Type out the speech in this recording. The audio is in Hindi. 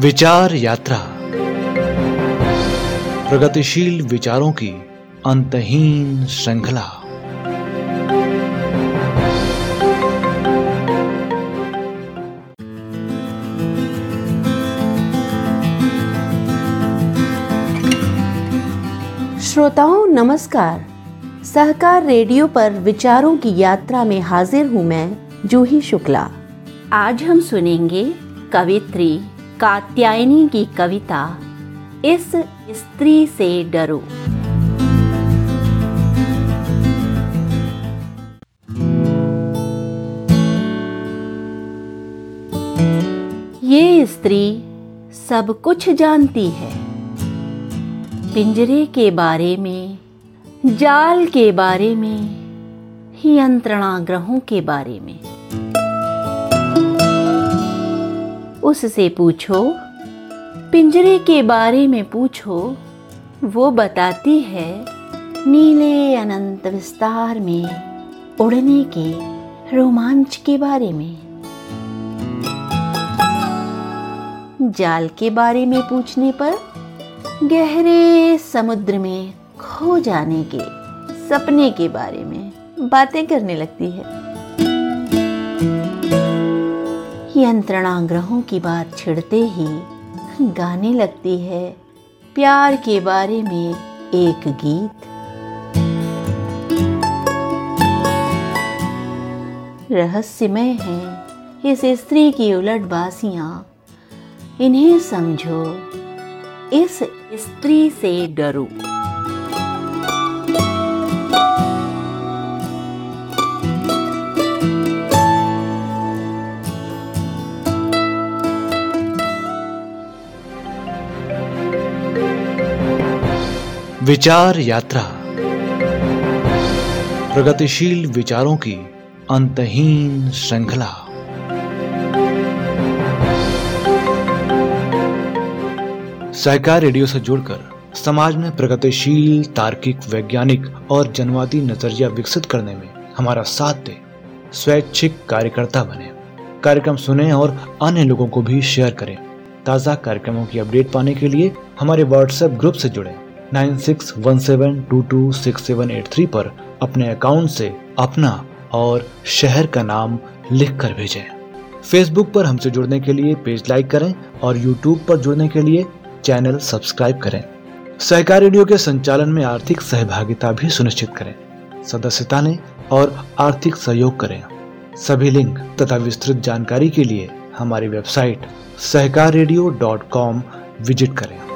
विचार यात्रा। प्रगतिशील विचारों की अंतहीन श्रृंखला। श्रोताओं नमस्कार। सहकार रेडियो पर विचारों की यात्रा में हाजिर हूँ मैं जूही शुक्ला। आज हम सुनेंगे कवित्री। कात्यायनी की कविता, इस स्त्री से डरो। ये स्त्री सब कुछ जानती है। पिंजरे के बारे में, जाल के बारे में यंत्रणा ग्रहों के बारे में। उससे पूछो, पिंजरे के बारे में पूछो, वो बताती है, नीले अनंत विस्तार में, उड़ने के रोमांच के बारे में। जाल के बारे में पूछने पर, गहरे समुद्र में खो जाने के, सपने के बारे में बातें करने लगती है। यंत्रणा ग्रहों की बात छिड़ते ही गाने लगती है प्यार के बारे में एक गीत। रहस्यमय है इस स्त्री की उलट बासियाँ। इन्हें समझो, इस स्त्री से डरो। विचार यात्रा। प्रगतिशील विचारों की अंतहीन श्रृंखला। सहकार रेडियो से जुड़कर समाज में प्रगतिशील, तार्किक, वैज्ञानिक और जनवादी नज़रिया विकसित करने में हमारा साथ दे। स्वैच्छिक कार्यकर्ता बने। कार्यक्रम सुने और अन्य लोगों को भी शेयर करें। ताज़ा कार्यक्रमों की अपडेट पाने के लिए हमारे व्हाट्सएप ग्रुप से जुड़ें। 9617226783 पर अपने अकाउंट से अपना और शहर का नाम लिख कर भेजें। फेसबुक पर हमसे जुड़ने के लिए पेज लाइक करें और यूट्यूब पर जुड़ने के लिए चैनल सब्सक्राइब करें। सहकार रेडियो के संचालन में आर्थिक सहभागिता भी सुनिश्चित करें। सदस्यता लें और आर्थिक सहयोग करें। सभी लिंक तथा विस्तृत जानकारी के लिए हमारी वेबसाइट सहकार विज़िट करें।